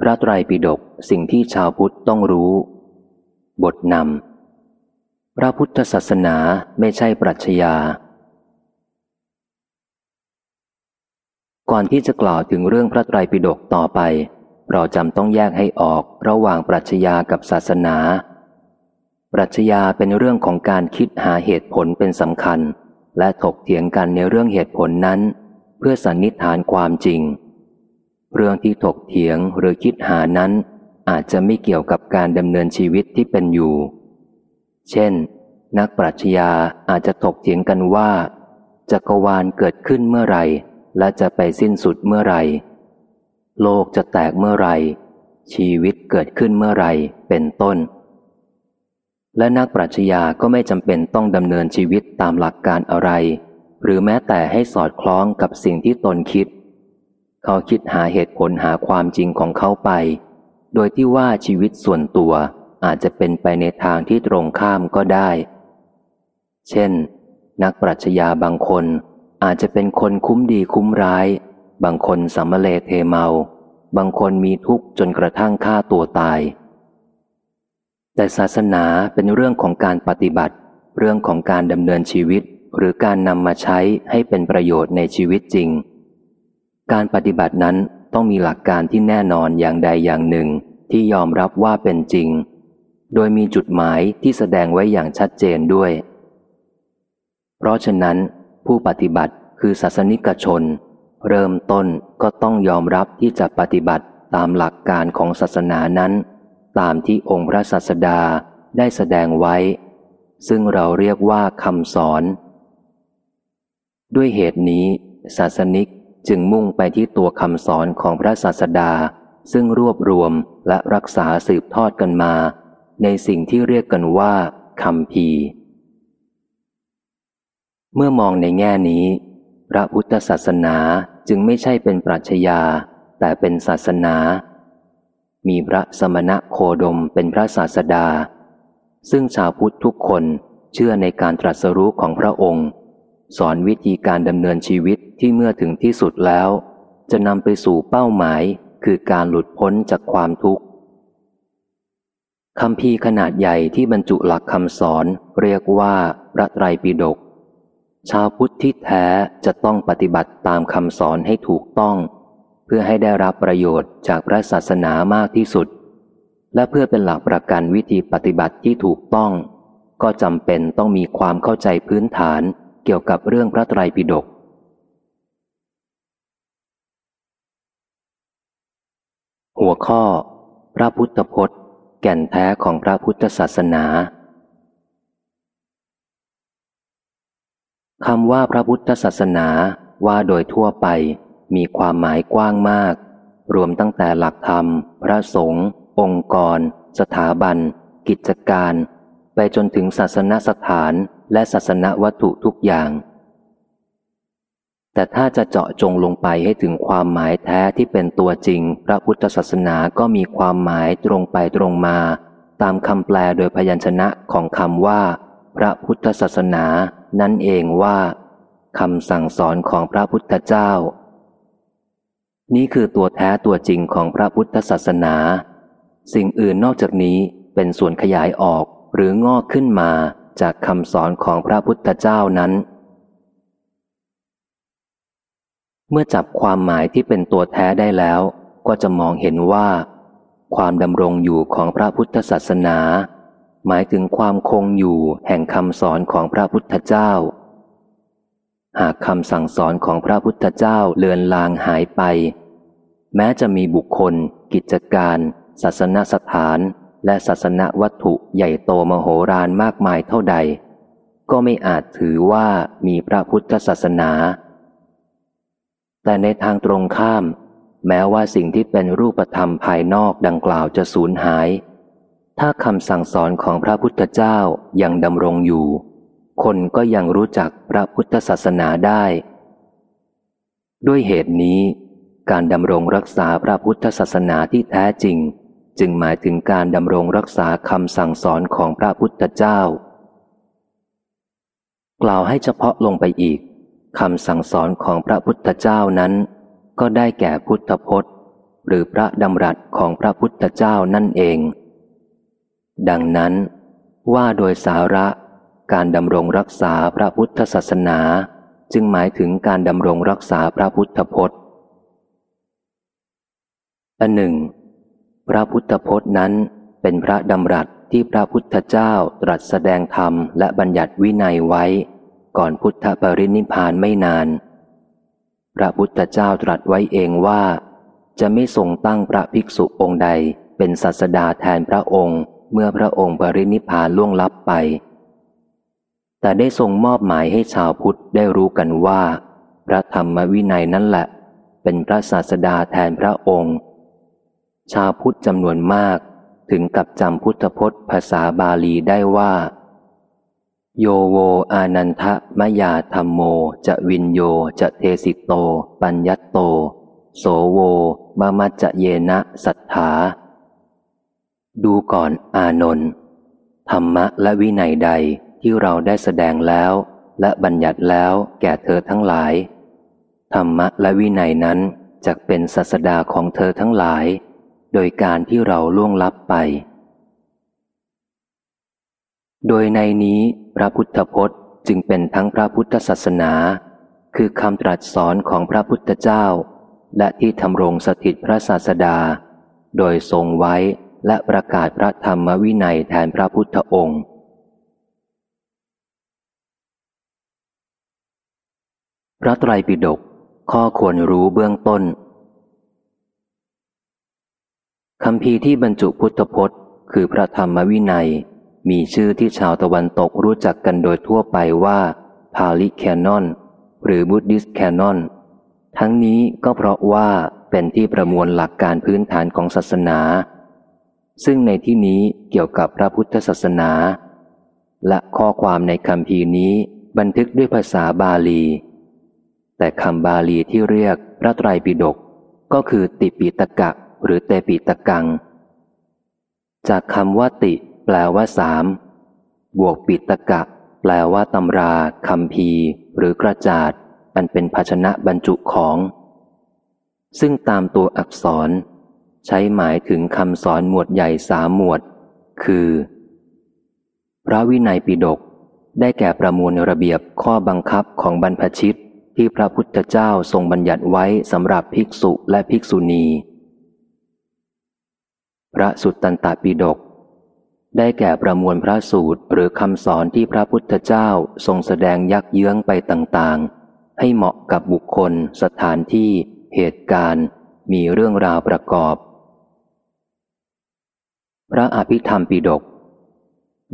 พระไตรปิฎกสิ่งที่ชาวพุทธต้องรู้ บทนำพระพุทธศาสนาไม่ใช่ปรัชญาก่อนที่จะกล่าวถึงเรื่องพระไตรปิฎกต่อไป เราจำต้องแยกให้ออกระหว่างปรัชญากับศาสนา ปรัชญาเป็นเรื่องของการคิดหาเหตุผลเป็นสำคัญ และถกเถียงกันในเรื่องเหตุผลนั้น เพื่อสันนิษฐานความจริง เรื่องที่ถกเถียงหรือคิดหานั้น อาจจะไม่เกี่ยวกับการดำเนินชีวิตที่เป็นอยู่ เช่น นักปรัชญาอาจจะถกเถียงกันว่าจักรวาลเกิดขึ้นเมื่อไรและจะไปสิ้นสุดเมื่อไร โลกจะแตกเมื่อไร ชีวิตเกิดขึ้นเมื่อไรเป็นต้น และนักปรัชญาก็ไม่จำเป็นต้องดำเนินชีวิตตามหลักการอะไร หรือแม้แต่ให้สอดคล้องกับสิ่งที่ตนคิด เขาคิดหาเหตุผลหาความจริงของเขาไป โดยที่ว่าชีวิตส่วนตัวอาจจะเป็นไปในทางที่ตรงข้ามก็ได้ เช่น นักปรัชญาบางคนอาจจะเป็นคนคุ้มดีคุ้มร้าย บางคนสัมเลเทเมา บางคนมีทุกข์จนกระทั่งฆ่าตัวตาย แต่ศาสนาเป็นเรื่องของการปฏิบัติ เรื่องของการดำเนินชีวิตหรือการนำมาใช้ให้เป็นประโยชน์ในชีวิตจริง การปฏิบัตินั้นต้องมีหลักการที่แน่นอนอย่างใดอย่างหนึ่งที่ยอมรับว่าเป็นจริง โดยมีจุดหมายที่แสดงไว้อย่างชัดเจนด้วย เพราะฉะนั้น ผู้ปฏิบัติคือศาสนิกชน เริ่มต้นก็ต้องยอมรับที่จะปฏิบัติตามหลักการของศาสนานั้น ตามที่องค์พระศาสดาได้แสดงไว้ ซึ่งเราเรียกว่าคำสอน ด้วยเหตุนี้ ศาสนิก จึงมุ่งไปที่ตัวคำสอนของพระศาสดา ซึ่งรวบรวมและรักษาสืบทอดกันมา ในสิ่งที่เรียกกันว่าคำพีเมื่อมองในแง่นี้ พระพุทธศาสนาจึงไม่ใช่เป็นปรัชญาแต่เป็นศาสนา มีพระสมณะโคดมเป็นพระศาสดา ซึ่งชาวพุทธทุกคนเชื่อในการตรัสรู้ของพระองค์ สอนวิธีการดำเนินชีวิตที่เมื่อถึงที่สุดแล้ว จะนำไปสู่เป้าหมายคือการหลุดพ้นจากความทุกข์คำพีขนาดใหญ่ที่บรรจุหลักคำสอนเรียกว่าพระไตรปิฎกชาวพุทธที่แท้จะต้องปฏิบัติตามคำสอนให้ถูกต้อง เพื่อให้ได้รับประโยชน์จากพระศาสนามากที่สุด และเพื่อเป็นหลักประกันวิธีปฏิบัติที่ถูกต้อง ก็จำเป็นต้องมีความเข้าใจพื้นฐาน เกี่ยวกับเรื่องพระไตรปิฎกหัวข้อ พระพุทธพจน์ แก่นแท้ของพระพุทธศาสนาคำว่าพระพุทธศาสนาว่าโดยทั่วไปมีความหมายกว้างมาก รวมตั้งแต่หลักธรรม พระสงฆ์องค์กร สถาบัน กิจการ ไปจนถึงศาสนสถาน และศาสนวัตถุทุกอย่าง แต่ถ้าจะเจาะจงลงไปให้ถึงความหมายแท้ที่เป็นตัวจริง พระพุทธศาสนาก็มีความหมายตรงไปตรงมา ตามคำแปลโดยพยัญชนะของคำว่า พระพุทธศาสนา นั่นเองว่าคำสั่งสอนของพระพุทธเจ้า นี่คือตัวแท้ตัวจริงของพระพุทธศาสนา สิ่งอื่นนอกจากนี้เป็นส่วนขยายออกหรืองอกขึ้นมา จากคำสอนของพระพุทธเจ้านั้น เมื่อจับความหมายที่เป็นตัวแท้ได้แล้ว ก็จะมองเห็นว่า ความดำรงอยู่ของพระพุทธศาสนา หมายถึงความคงอยู่แห่งคำสอนของพระพุทธเจ้า หากคำสั่งสอนของพระพุทธเจ้าเลือนลางหายไป แม้จะมีบุคคล กิจการ ศาสนสถาน และศาสนวัตถุใหญ่โตมโหฬารมากมายเท่าใด ก็ไม่อาจถือว่ามีพระพุทธศาสนา แต่ในทางตรงข้าม แม้ว่าสิ่งที่เป็นรูปธรรมภายนอกดังกล่าวจะสูญหาย ถ้าคำสั่งสอนของพระพุทธเจ้ายังดำรงอยู่ คนก็ยังรู้จักพระพุทธศาสนาได้ ด้วยเหตุนี้ การดำรงรักษาพระพุทธศาสนาที่แท้จริง จึงหมายถึงการดำรงรักษาคำสั่งสอนของพระพุทธเจ้า กล่าวให้เฉพาะลงไปอีกคำสั่งสอนของพระพุทธเจ้านั้น ก็ได้แก่พุทธพจน์ หรือพระดำรัสของพระพุทธเจ้านั่นเอง ดังนั้น ว่าโดยสาระการดำรงรักษาพระพุทธศาสนา จึงหมายถึงการดำรงรักษาพระพุทธพจน์อันหนึ่ง พระพุทธพจน์นั้นเป็นพระดำรัสที่พระพุทธเจ้าตรัสแสดงธรรมและบัญญัติวินัยไว้ ก่อนพุทธปรินิพานไม่นาน พระพุทธเจ้าตรัสไว้เองว่า จะไม่ทรงตั้งพระภิกษุองค์ใดเป็นศาสดาแทนพระองค์เมื่อพระองค์ปรินิพานล่วงลับไป แต่ได้ทรงมอบหมายให้ชาวพุทธได้รู้กันว่า พระธรรมวินัยนั่นแหละ เป็นพระศาสดาแทนพระองค์ ชาวพุทธจำนวนมาก ถึงกับจำพุทธพจน์ภาษาบาลีได้ว่า โยโวอานันทะมยาธรรมโม จะวินโย จะเทสิโต ปัญญโต โสโวมะมัจจะเยนะสัทธา ดูก่อนอานนท์ธรรมะและวินัยใดที่เราได้แสดงแล้ว และบัญญัติแล้วแก่เธอทั้งหลาย ธรรมะและวินัยนั้นจะเป็นศาสดาของเธอทั้งหลาย โดยการที่เราล่วงลับไป โดยในนี้พระพุทธพจน์จึงเป็นทั้งพระพุทธศาสนา คือคำตรัสสอนของพระพุทธเจ้า และที่ทำรงสถิตพระศาสดา โดยทรงไว้และประกาศพระธรรมวินัยแทนพระพุทธองค์พระไตรปิฎกข้อควรรู้เบื้องต้น คำพีที่บรรจุพุทธพจน์ คือพระธรรมวินัย มีชื่อที่ชาวตะวันตกรู้จักกันโดยทั่วไปว่าพาลิแคนอนหรือบุตดิสแคนอนทั้งนี้ก็เพราะว่าเป็นที่ประมวลหลักการพื้นฐานของศาสนา ซึ่งในที่นี้เกี่ยวกับพระพุทธศาสนา และข้อความในคำพีนี้บันทึกด้วยภาษาบาลี แต่คำบาลีที่เรียกพระไตรปิฎกก็คือติปิตกะ หรือเตปิตะกัง จากคำว่าติ แปลว่าสามบวกปิตกะ แปลว่าตำราคำพีหรือกระจาดอันเป็นภาชนะบรรจุของ ซึ่งตามตัวอักษร ใช้หมายถึงคำสอนหมวดใหญ่สามหมวด คือ พระวินัยปิฎกได้แก่ประมวลระเบียบข้อบังคับของบรรพชิตที่พระพุทธเจ้าทรงบัญญัติไว้สำหรับภิกษุและภิกษุณี พระสุตตันตปิฎกได้แก่ประมวลพระสูตรหรือคำสอนที่พระพุทธเจ้าทรงแสดงยักเยื้องไปต่างๆ ให้เหมาะกับบุคคล สถานที่ เหตุการณ์ มีเรื่องราวประกอบ พระอภิธรรมปิฎก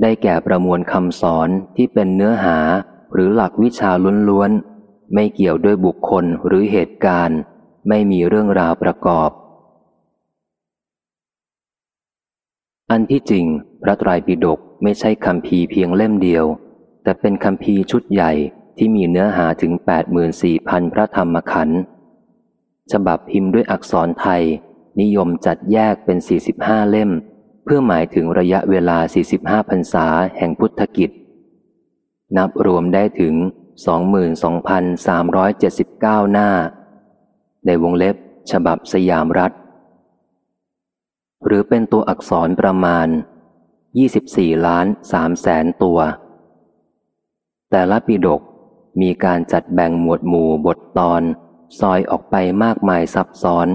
ได้แก่ประมวลคำสอนที่เป็นเนื้อหาหรือหลักวิชาล้วนๆ ไม่เกี่ยวด้วยบุคคลหรือเหตุการณ์ ไม่มีเรื่องราวประกอบ อันที่จริง พระไตรปิฎกไม่ใช่คำพีเพียงเล่มเดียว แต่เป็นคำพีชุดใหญ่ที่มีเนื้อหาถึง 84,000 พระธรรมขันธ์ฉบับพิมพ์ด้วยอักษรไทย นิยมจัดแยกเป็น 45 เล่ม เพื่อหมายถึงระยะเวลา 45 พรรษาแห่งพุทธกิจ นับรวมได้ถึง 22,379 หน้า ในวงเล็บ ฉบับสยามรัฐ หรือเป็นตัวอักษรประมาณ 24 ล้าน3แสนตัว แต่ละปิดกมีการจัดแบ่งหมวดหมู่บทตอน ซอยออกไปมากมายซับซ้อน